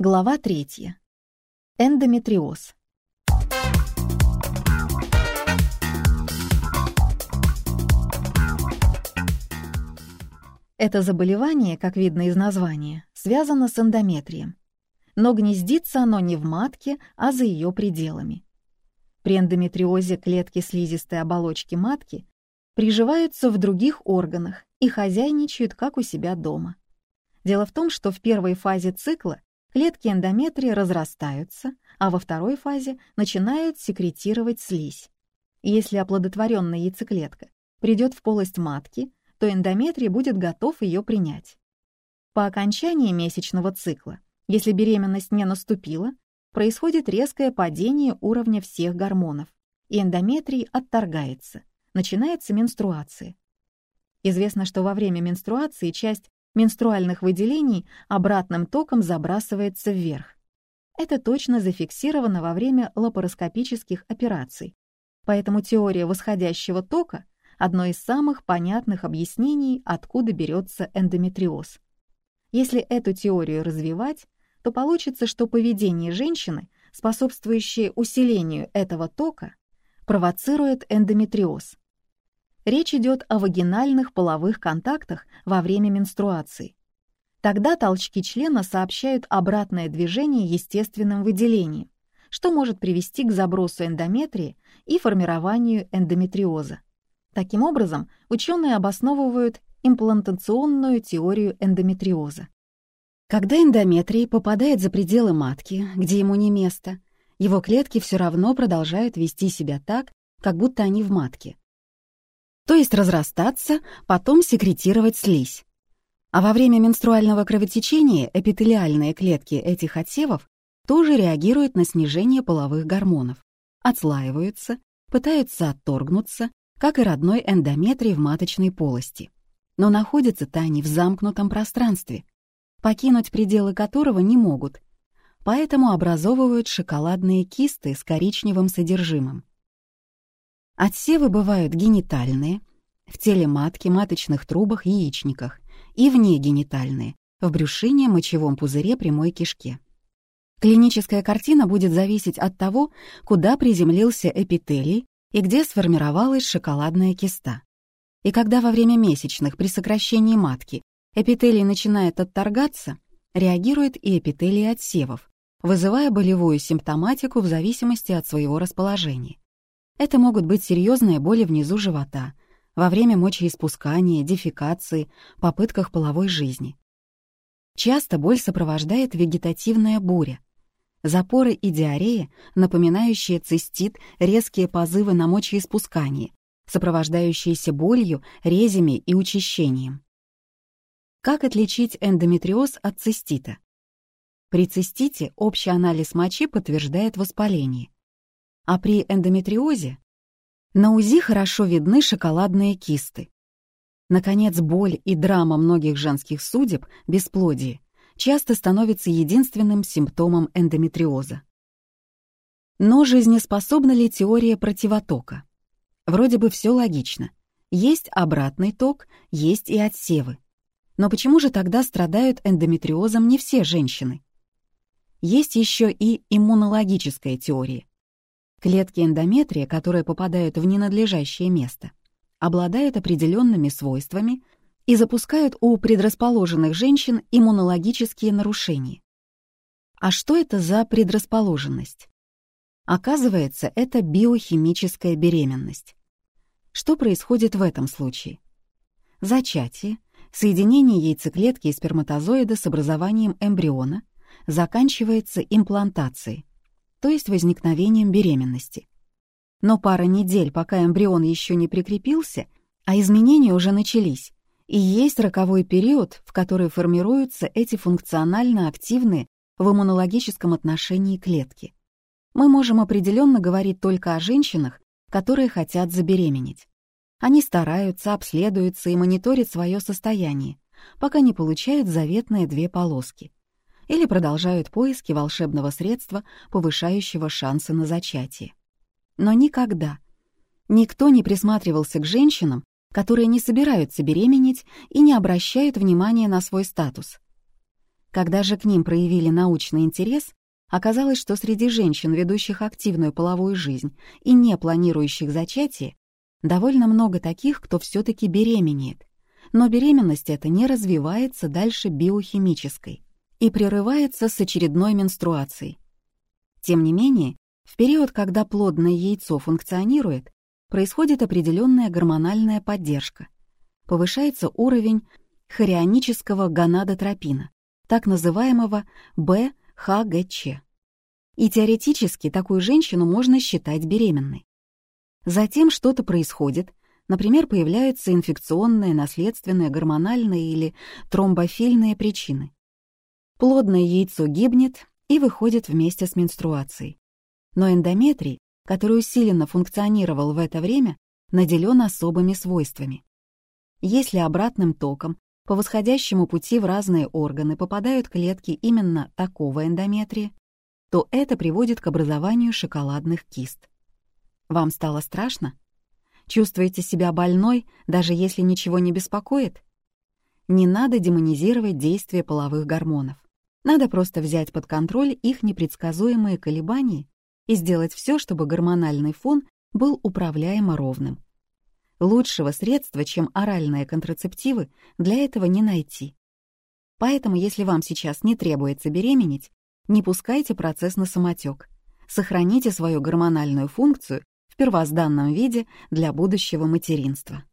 Глава 3. Эндометриоз. Это заболевание, как видно из названия, связано с эндометрием. Но гнездится оно не в матке, а за ее пределами. При эндометриозе клетки слизистой оболочки матки приживаются в других органах и хозяйничают как у себя дома. Дело в том, что в первой фазе цикла Клетки эндометрия разрастаются, а во второй фазе начинают секретировать слизь. Если оплодотворенная яйцеклетка придет в полость матки, то эндометрий будет готов ее принять. По окончании месячного цикла, если беременность не наступила, происходит резкое падение уровня всех гормонов, и эндометрий отторгается, начинается менструация. Известно, что во время менструации часть менструальных выделений обратным током забрасывается вверх. Это точно зафиксировано во время лапароскопических операций. Поэтому теория восходящего тока — одно из самых понятных объяснений, откуда берется эндометриоз. Если эту теорию развивать, то получится, что поведение женщины, способствующее усилению этого тока, провоцирует эндометриоз. Речь идет о вагинальных половых контактах во время менструации. Тогда толчки члена сообщают обратное движение естественным выделением, что может привести к забросу эндометрии и формированию эндометриоза. Таким образом, ученые обосновывают имплантационную теорию эндометриоза. Когда эндометрий попадает за пределы матки, где ему не место, его клетки все равно продолжают вести себя так, как будто они в матке, то есть разрастаться, потом секретировать слизь. А во время менструального кровотечения эпителиальные клетки этих отсевов тоже реагируют на снижение половых гормонов, отслаиваются, пытаются отторгнуться, как и родной эндометрий в маточной полости. Но находятся-то они в замкнутом пространстве, покинуть пределы которого не могут, поэтому образовывают шоколадные кисты с коричневым содержимым. Отсевы бывают генитальные, в теле матки, маточных трубах, яичниках, и внегенитальные, в брюшине, мочевом пузыре, прямой кишке. Клиническая картина будет зависеть от того, куда приземлился эпителий и где сформировалась шоколадная киста. И когда во время месячных при сокращении матки эпителий начинает отторгаться, реагирует и эпителий отсевов, вызывая болевую симптоматику в зависимости от своего расположения. Это могут быть серьезные боли внизу живота, во время мочеиспускания, дефекации, попытках половой жизни. Часто боль сопровождает вегетативная буря. Запоры и диарея, напоминающие цистит, резкие позывы на мочеиспускание, сопровождающиеся болью, резями и учащением. Как отличить эндометриоз от цистита? При цистите общий анализ мочи подтверждает воспаление, а при эндометриозе на УЗИ хорошо видны шоколадные кисты. Наконец, боль и драма многих женских судеб, бесплодие, часто становится единственным симптомом эндометриоза. Но жизнеспособна ли теория противотока? Вроде бы все логично. Есть обратный ток, есть и отсевы. Но почему же тогда страдают эндометриозом не все женщины? Есть еще и иммунологическая теория. Клетки эндометрия, которые попадают в ненадлежащее место, обладают определенными свойствами и запускают у предрасположенных женщин иммунологические нарушения. А что это за предрасположенность? Оказывается, это биохимическая беременность. Что происходит в этом случае? Зачатие, соединение яйцеклетки и сперматозоида с образованием эмбриона заканчивается имплантацией, то есть возникновением беременности. Но пара недель, пока эмбрион еще не прикрепился, а изменения уже начались, и есть роковой период, в который формируются эти функционально активные в иммунологическом отношении клетки. Мы можем определенно говорить только о женщинах, которые хотят забеременеть. Они стараются, обследуются и мониторят свое состояние, пока не получают заветные две полоски или продолжают поиски волшебного средства, повышающего шансы на зачатие. Но никогда никто не присматривался к женщинам, которые не собираются беременеть и не обращают внимания на свой статус. Когда же к ним проявили научный интерес, оказалось, что среди женщин, ведущих активную половую жизнь и не планирующих зачатие, довольно много таких, кто все-таки беременеет, но беременность эта не развивается дальше биохимической и прерывается с очередной менструацией. Тем не менее, в период, когда плодное яйцо функционирует, происходит определенная гормональная поддержка. Повышается уровень хорионического гонадотропина, так называемого БХГЧ. И теоретически такую женщину можно считать беременной. Затем что-то происходит, например, появляются инфекционные, наследственные, гормональные или тромбофильные причины. Плодное яйцо гибнет и выходит вместе с менструацией. Но эндометрий, который усиленно функционировал в это время, наделен особыми свойствами. Если обратным током по восходящему пути в разные органы попадают клетки именно такого эндометрия, то это приводит к образованию шоколадных кист. Вам стало страшно? Чувствуете себя больной, даже если ничего не беспокоит? Не надо демонизировать действие половых гормонов. Надо просто взять под контроль их непредсказуемые колебания и сделать все, чтобы гормональный фон был управляемо ровным. Лучшего средства, чем оральные контрацептивы, для этого не найти. Поэтому, если вам сейчас не требуется беременеть, не пускайте процесс на самотек. Сохраните свою гормональную функцию в первозданном виде для будущего материнства.